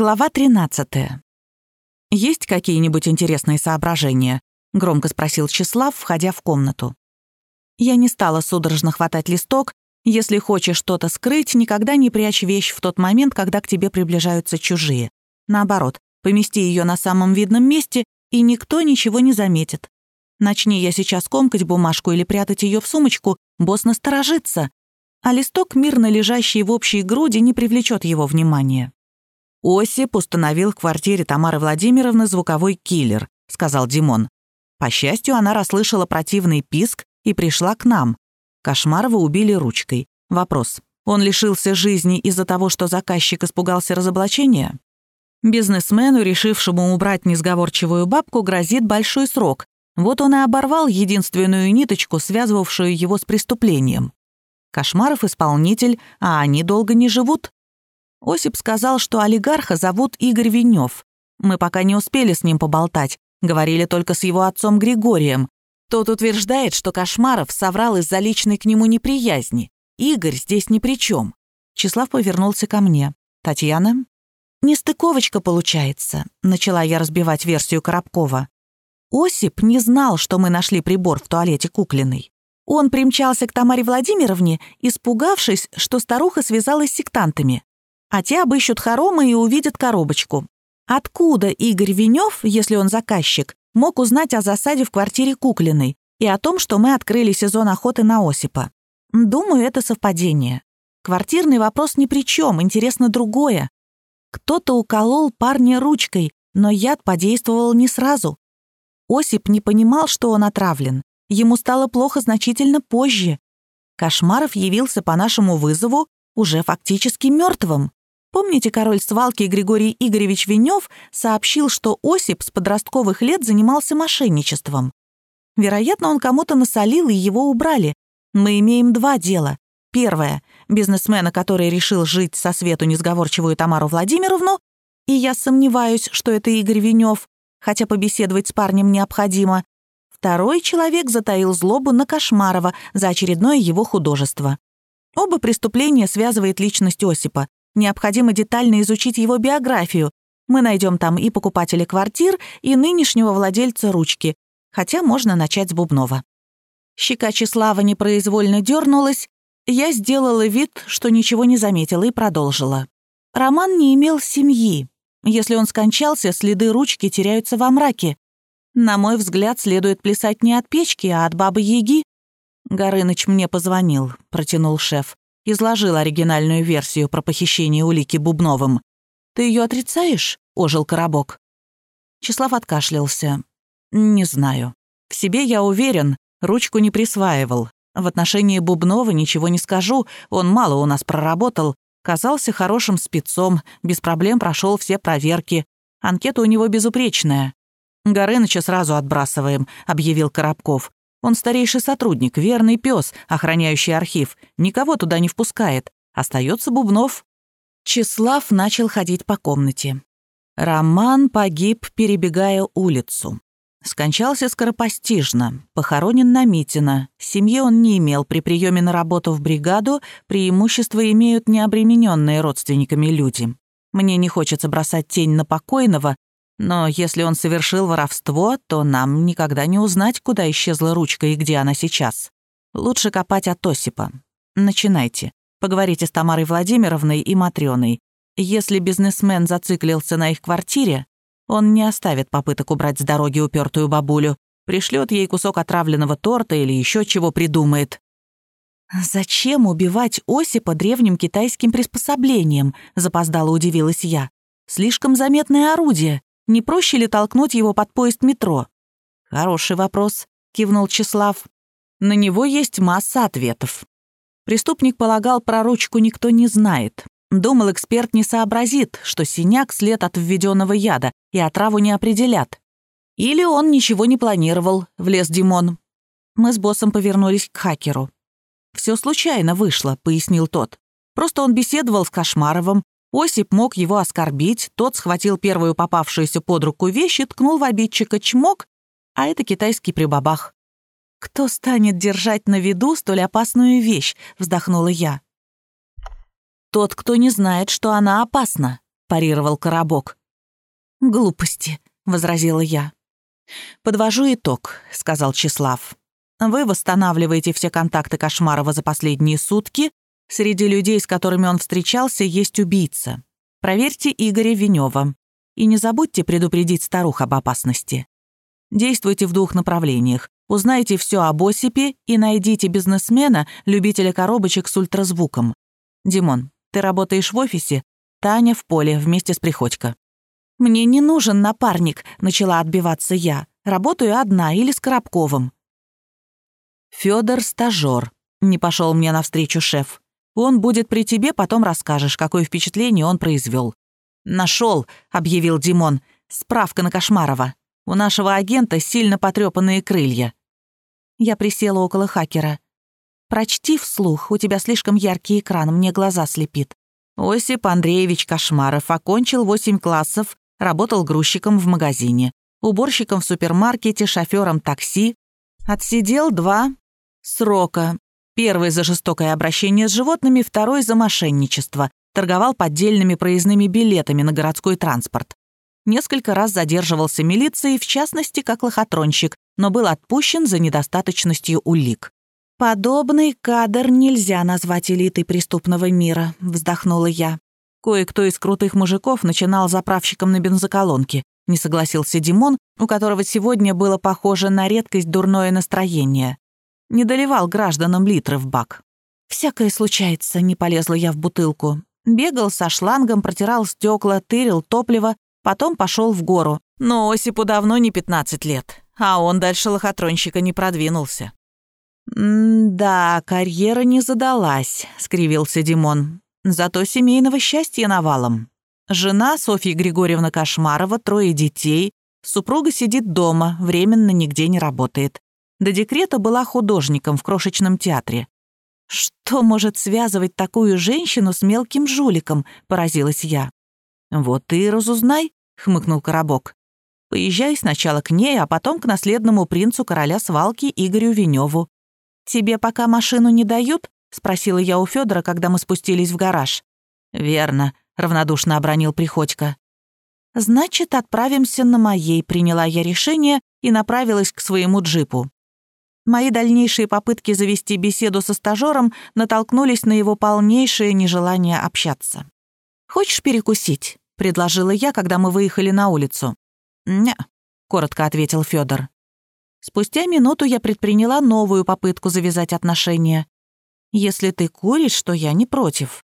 Глава 13. «Есть какие-нибудь интересные соображения?» — громко спросил Числав, входя в комнату. Я не стала судорожно хватать листок. Если хочешь что-то скрыть, никогда не прячь вещь в тот момент, когда к тебе приближаются чужие. Наоборот, помести ее на самом видном месте, и никто ничего не заметит. Начни я сейчас комкать бумажку или прятать ее в сумочку, босс насторожится, а листок, мирно лежащий в общей груди, не привлечет его внимания. «Осип установил в квартире Тамары Владимировны звуковой киллер», — сказал Димон. По счастью, она расслышала противный писк и пришла к нам. Кошмарова убили ручкой. Вопрос. Он лишился жизни из-за того, что заказчик испугался разоблачения? Бизнесмену, решившему убрать несговорчивую бабку, грозит большой срок. Вот он и оборвал единственную ниточку, связывавшую его с преступлением. Кошмаров исполнитель, а они долго не живут. Осип сказал, что олигарха зовут Игорь Венев. Мы пока не успели с ним поболтать, говорили только с его отцом Григорием. Тот утверждает, что Кошмаров соврал из-за личной к нему неприязни. Игорь здесь ни при чем. Числав повернулся ко мне. «Татьяна?» «Нестыковочка получается», — начала я разбивать версию Коробкова. Осип не знал, что мы нашли прибор в туалете куклиной. Он примчался к Тамаре Владимировне, испугавшись, что старуха связалась с сектантами а те обыщут хоромы и увидят коробочку. Откуда Игорь Венев, если он заказчик, мог узнать о засаде в квартире Куклиной и о том, что мы открыли сезон охоты на Осипа? Думаю, это совпадение. Квартирный вопрос ни при чем, интересно другое. Кто-то уколол парня ручкой, но яд подействовал не сразу. Осип не понимал, что он отравлен. Ему стало плохо значительно позже. Кошмаров явился по нашему вызову уже фактически мертвым. Помните, король свалки Григорий Игоревич Венев сообщил, что Осип с подростковых лет занимался мошенничеством? Вероятно, он кому-то насолил, и его убрали. Мы имеем два дела. Первое — бизнесмена, который решил жить со свету несговорчивую Тамару Владимировну, и я сомневаюсь, что это Игорь Венев, хотя побеседовать с парнем необходимо. Второй человек затаил злобу на Кошмарова за очередное его художество. Оба преступления связывает личность Осипа. Необходимо детально изучить его биографию. Мы найдем там и покупателя квартир, и нынешнего владельца ручки. Хотя можно начать с Бубнова. Щека Числава непроизвольно дернулась. Я сделала вид, что ничего не заметила, и продолжила. Роман не имел семьи. Если он скончался, следы ручки теряются во мраке. На мой взгляд, следует плясать не от печки, а от бабы-яги. Горыныч мне позвонил, протянул шеф изложил оригинальную версию про похищение улики Бубновым. «Ты ее отрицаешь?» — ожил Коробок. Числав откашлялся. «Не знаю. В себе я уверен, ручку не присваивал. В отношении Бубнова ничего не скажу, он мало у нас проработал. Казался хорошим спецом, без проблем прошел все проверки. Анкета у него безупречная. «Горыныча сразу отбрасываем», — объявил Коробков. Он старейший сотрудник, верный пес, охраняющий архив. Никого туда не впускает. Остается Бубнов. Числав начал ходить по комнате. Роман погиб, перебегая улицу. Скончался скоропостижно, похоронен на Митина. Семьи он не имел, при приеме на работу в бригаду преимущества имеют необремененные родственниками люди. Мне не хочется бросать тень на покойного, но если он совершил воровство, то нам никогда не узнать, куда исчезла ручка и где она сейчас. Лучше копать от Осипа. Начинайте. Поговорите с Тамарой Владимировной и Матрёной. Если бизнесмен зациклился на их квартире, он не оставит попыток убрать с дороги упертую бабулю, пришлет ей кусок отравленного торта или еще чего придумает. «Зачем убивать Осипа древним китайским приспособлением?» — запоздало удивилась я. «Слишком заметное орудие. Не проще ли толкнуть его под поезд метро? Хороший вопрос, кивнул Числав. На него есть масса ответов. Преступник полагал, про ручку никто не знает. Думал, эксперт не сообразит, что синяк след от введенного яда, и отраву не определят. Или он ничего не планировал, влез Димон. Мы с боссом повернулись к хакеру. «Все случайно вышло», — пояснил тот. «Просто он беседовал с Кошмаровым, Осип мог его оскорбить, тот схватил первую попавшуюся под руку вещь и ткнул в обидчика чмок, а это китайский прибабах. «Кто станет держать на виду столь опасную вещь?» — вздохнула я. «Тот, кто не знает, что она опасна. парировал Коробок. «Глупости», — возразила я. «Подвожу итог», — сказал Числав. «Вы восстанавливаете все контакты Кошмарова за последние сутки. Среди людей, с которыми он встречался, есть убийца. Проверьте Игоря Венева. И не забудьте предупредить старух об опасности. Действуйте в двух направлениях. Узнайте все об Осипе и найдите бизнесмена, любителя коробочек с ультразвуком. Димон, ты работаешь в офисе? Таня в поле вместе с Приходько. «Мне не нужен напарник», — начала отбиваться я. «Работаю одна или с Коробковым». Федор стажер. Не пошел мне навстречу шеф. Он будет при тебе, потом расскажешь, какое впечатление он произвел. Нашел, объявил Димон. Справка на Кошмарова. У нашего агента сильно потрепанные крылья. Я присела около хакера. «Прочти вслух, у тебя слишком яркий экран, мне глаза слепит». Осип Андреевич Кошмаров окончил 8 классов, работал грузчиком в магазине, уборщиком в супермаркете, шофером такси. Отсидел два срока. Первый за жестокое обращение с животными, второй за мошенничество. Торговал поддельными проездными билетами на городской транспорт. Несколько раз задерживался милицией, в частности, как лохотронщик, но был отпущен за недостаточностью улик. «Подобный кадр нельзя назвать элитой преступного мира», — вздохнула я. Кое-кто из крутых мужиков начинал заправщиком на бензоколонке, не согласился Димон, у которого сегодня было похоже на редкость дурное настроение. Не доливал гражданам литры в бак. «Всякое случается», — не полезла я в бутылку. Бегал со шлангом, протирал стекла, тырил топливо, Потом пошел в гору. Но Осипу давно не 15 лет, а он дальше лохотронщика не продвинулся. «Да, карьера не задалась», — скривился Димон. «Зато семейного счастья навалом. Жена Софья Григорьевна Кошмарова, трое детей. Супруга сидит дома, временно нигде не работает. До декрета была художником в крошечном театре. «Что может связывать такую женщину с мелким жуликом?» — поразилась я. «Вот ты и разузнай», — хмыкнул Коробок. «Поезжай сначала к ней, а потом к наследному принцу короля свалки Игорю Веневу. Тебе пока машину не дают?» — спросила я у Федора, когда мы спустились в гараж. «Верно», — равнодушно обронил Приходько. «Значит, отправимся на моей», — приняла я решение и направилась к своему джипу. Мои дальнейшие попытки завести беседу со стажером натолкнулись на его полнейшее нежелание общаться. «Хочешь перекусить?» — предложила я, когда мы выехали на улицу. «Не», — коротко ответил Федор. Спустя минуту я предприняла новую попытку завязать отношения. «Если ты куришь, то я не против».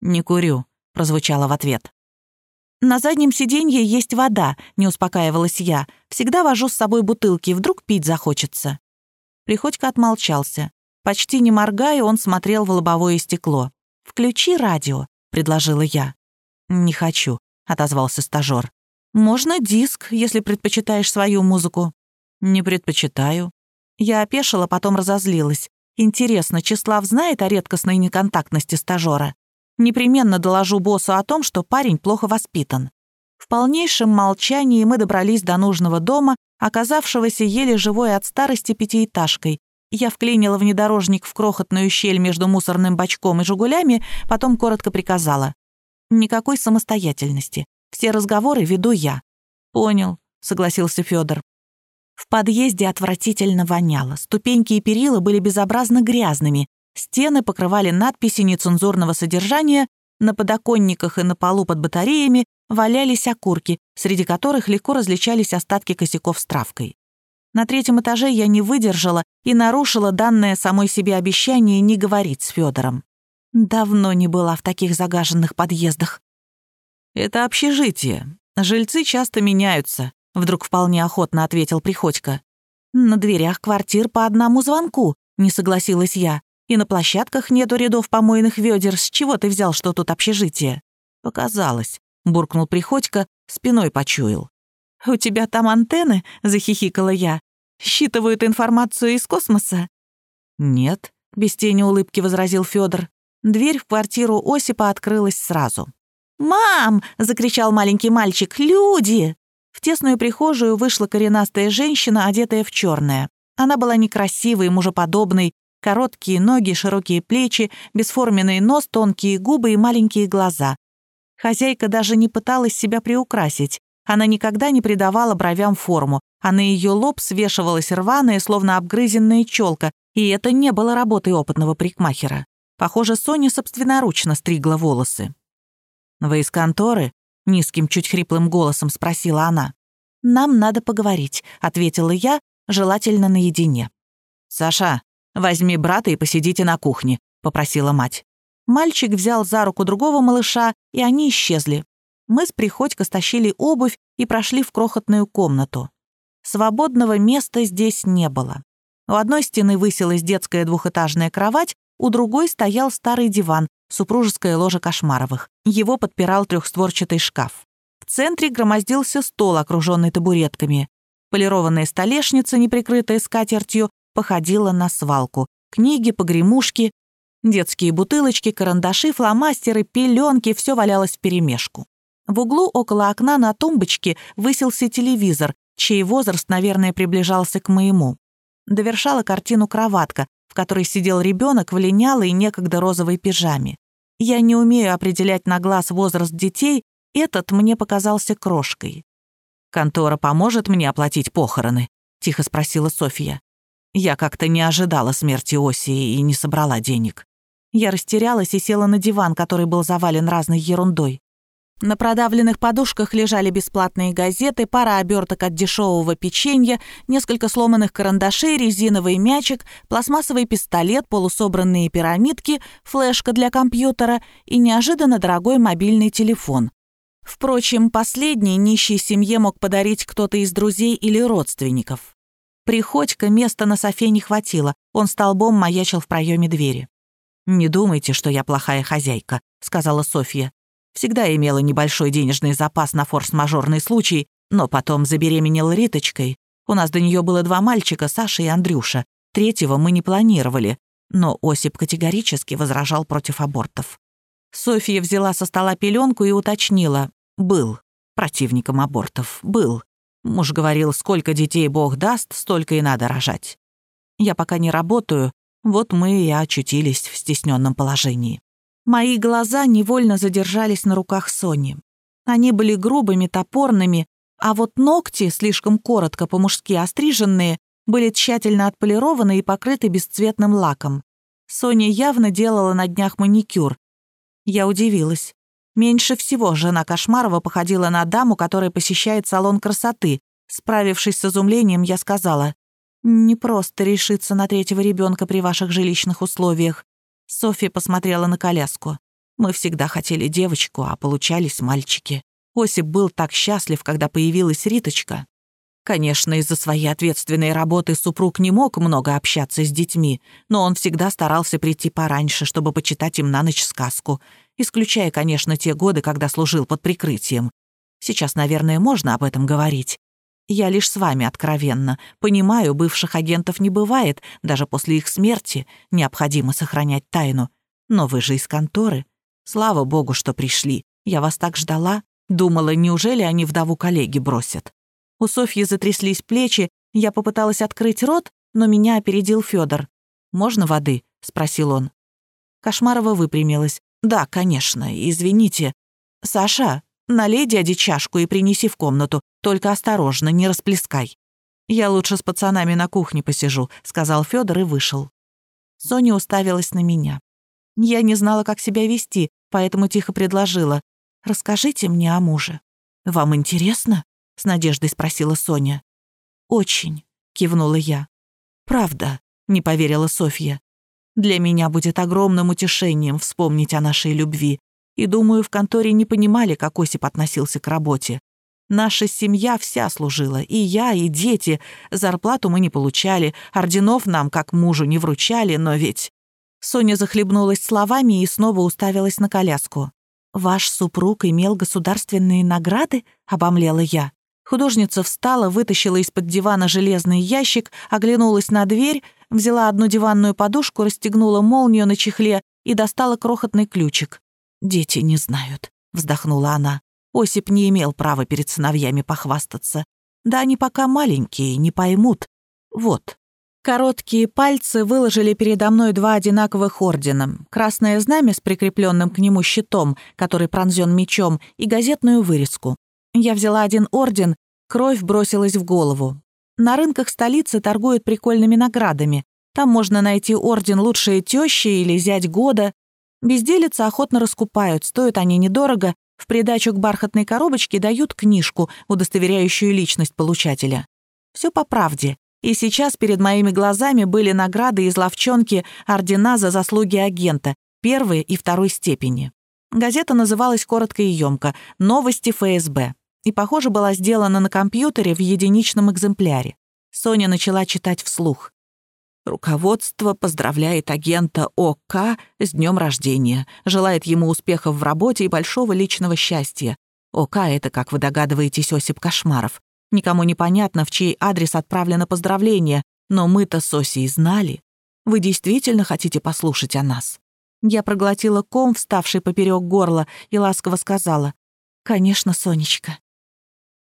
«Не курю», — прозвучало в ответ. «На заднем сиденье есть вода», — не успокаивалась я. «Всегда вожу с собой бутылки, вдруг пить захочется». Приходько отмолчался. Почти не моргая, он смотрел в лобовое стекло. «Включи радио», — предложила я. «Не хочу», — отозвался стажёр. «Можно диск, если предпочитаешь свою музыку». «Не предпочитаю». Я опешила, потом разозлилась. Интересно, Числав знает о редкостной неконтактности стажёра? Непременно доложу боссу о том, что парень плохо воспитан. В полнейшем молчании мы добрались до нужного дома, оказавшегося еле живой от старости пятиэтажкой. Я вклинила внедорожник в крохотную щель между мусорным бачком и «Жигулями», потом коротко приказала. Никакой самостоятельности. Все разговоры веду я. Понял, согласился Федор. В подъезде отвратительно воняло. Ступеньки и перила были безобразно грязными. Стены покрывали надписи нецензурного содержания, на подоконниках и на полу под батареями валялись окурки, среди которых легко различались остатки косяков с травкой. На третьем этаже я не выдержала и нарушила данное самой себе обещание не говорить с Федором. Давно не была в таких загаженных подъездах. «Это общежитие. Жильцы часто меняются», — вдруг вполне охотно ответил Приходько. «На дверях квартир по одному звонку», — не согласилась я. «И на площадках нету рядов помойных ведер. С чего ты взял, что тут общежитие?» «Показалось», — буркнул Приходько, спиной почуял. «У тебя там антенны?» — захихикала я. «Считывают информацию из космоса?» «Нет», — без тени улыбки возразил Федор. Дверь в квартиру Осипа открылась сразу. «Мам!» — закричал маленький мальчик. «Люди!» В тесную прихожую вышла коренастая женщина, одетая в черное. Она была некрасивой, мужеподобной, короткие ноги, широкие плечи, бесформенный нос, тонкие губы и маленькие глаза. Хозяйка даже не пыталась себя приукрасить. Она никогда не придавала бровям форму, а на ее лоб свешивалась рваная, словно обгрызенная челка, и это не было работой опытного парикмахера. Похоже, Соня собственноручно стригла волосы. «Вы из конторы?» — низким, чуть хриплым голосом спросила она. «Нам надо поговорить», — ответила я, желательно наедине. «Саша, возьми брата и посидите на кухне», — попросила мать. Мальчик взял за руку другого малыша, и они исчезли. Мы с Приходько стащили обувь и прошли в крохотную комнату. Свободного места здесь не было. У одной стены высилась детская двухэтажная кровать, у другой стоял старый диван, супружеское ложе Кошмаровых. Его подпирал трехстворчатый шкаф. В центре громоздился стол, окруженный табуретками. Полированная столешница, неприкрытая скатертью, походила на свалку. Книги, погремушки, детские бутылочки, карандаши, фломастеры, пеленки — все валялось вперемешку. В углу около окна на тумбочке высился телевизор, чей возраст, наверное, приближался к моему. Довершала картину кроватка, в которой сидел ребенок в линялой некогда розовой пижаме. Я не умею определять на глаз возраст детей, этот мне показался крошкой. «Контора поможет мне оплатить похороны?» — тихо спросила Софья. Я как-то не ожидала смерти Оси и не собрала денег. Я растерялась и села на диван, который был завален разной ерундой. На продавленных подушках лежали бесплатные газеты, пара оберток от дешевого печенья, несколько сломанных карандашей, резиновый мячик, пластмассовый пистолет, полусобранные пирамидки, флешка для компьютера и неожиданно дорогой мобильный телефон. Впрочем, последний нищей семье мог подарить кто-то из друзей или родственников. Приходько места на софе не хватило, он столбом маячил в проеме двери. «Не думайте, что я плохая хозяйка», — сказала Софья. Всегда имела небольшой денежный запас на форс-мажорный случай, но потом забеременела Риточкой. У нас до нее было два мальчика, Саша и Андрюша. Третьего мы не планировали, но Осип категорически возражал против абортов. Софья взяла со стола пеленку и уточнила. «Был. Противником абортов. Был. Муж говорил, сколько детей Бог даст, столько и надо рожать. Я пока не работаю, вот мы и очутились в стесненном положении. Мои глаза невольно задержались на руках Сони. Они были грубыми, топорными, а вот ногти, слишком коротко по-мужски остриженные, были тщательно отполированы и покрыты бесцветным лаком. Соня явно делала на днях маникюр. Я удивилась. Меньше всего жена Кошмарова походила на даму, которая посещает салон красоты. Справившись с изумлением, я сказала, «Не просто решиться на третьего ребенка при ваших жилищных условиях. Софья посмотрела на коляску. Мы всегда хотели девочку, а получались мальчики. Осип был так счастлив, когда появилась Риточка. Конечно, из-за своей ответственной работы супруг не мог много общаться с детьми, но он всегда старался прийти пораньше, чтобы почитать им на ночь сказку, исключая, конечно, те годы, когда служил под прикрытием. Сейчас, наверное, можно об этом говорить. Я лишь с вами откровенно. Понимаю, бывших агентов не бывает, даже после их смерти необходимо сохранять тайну. Но вы же из конторы. Слава богу, что пришли. Я вас так ждала. Думала, неужели они вдову коллеги бросят? У Софьи затряслись плечи, я попыталась открыть рот, но меня опередил Федор. «Можно воды?» — спросил он. Кошмарова выпрямилась. «Да, конечно, извините. Саша, налей дяде чашку и принеси в комнату. Только осторожно, не расплескай. Я лучше с пацанами на кухне посижу, сказал Федор и вышел. Соня уставилась на меня. Я не знала, как себя вести, поэтому тихо предложила. «Расскажите мне о муже». «Вам интересно?» — с надеждой спросила Соня. «Очень», — кивнула я. «Правда», — не поверила Софья. «Для меня будет огромным утешением вспомнить о нашей любви. И, думаю, в конторе не понимали, как Осип относился к работе. Наша семья вся служила, и я, и дети. Зарплату мы не получали, орденов нам, как мужу, не вручали, но ведь...» Соня захлебнулась словами и снова уставилась на коляску. «Ваш супруг имел государственные награды?» — обомлела я. Художница встала, вытащила из-под дивана железный ящик, оглянулась на дверь, взяла одну диванную подушку, расстегнула молнию на чехле и достала крохотный ключик. «Дети не знают», — вздохнула она. Осип не имел права перед сыновьями похвастаться. Да они пока маленькие, не поймут. Вот. Короткие пальцы выложили передо мной два одинаковых ордена. Красное знамя с прикрепленным к нему щитом, который пронзен мечом, и газетную вырезку. Я взяла один орден, кровь бросилась в голову. На рынках столицы торгуют прикольными наградами. Там можно найти орден «Лучшая теща» или «Зять года». Безделицы охотно раскупают, стоят они недорого, в придачу к бархатной коробочке дают книжку, удостоверяющую личность получателя. Все по правде. И сейчас перед моими глазами были награды из ловчонки ордена за заслуги агента первой и второй степени. Газета называлась коротко и емко «Новости ФСБ» и, похоже, была сделана на компьютере в единичном экземпляре. Соня начала читать вслух. Руководство поздравляет агента ОК с днем рождения, желает ему успехов в работе и большого личного счастья. ОК — это, как вы догадываетесь, Осип Кошмаров. Никому не понятно, в чей адрес отправлено поздравление, но мы-то с Осией знали. Вы действительно хотите послушать о нас?» Я проглотила ком, вставший поперек горла, и ласково сказала. «Конечно, Сонечка».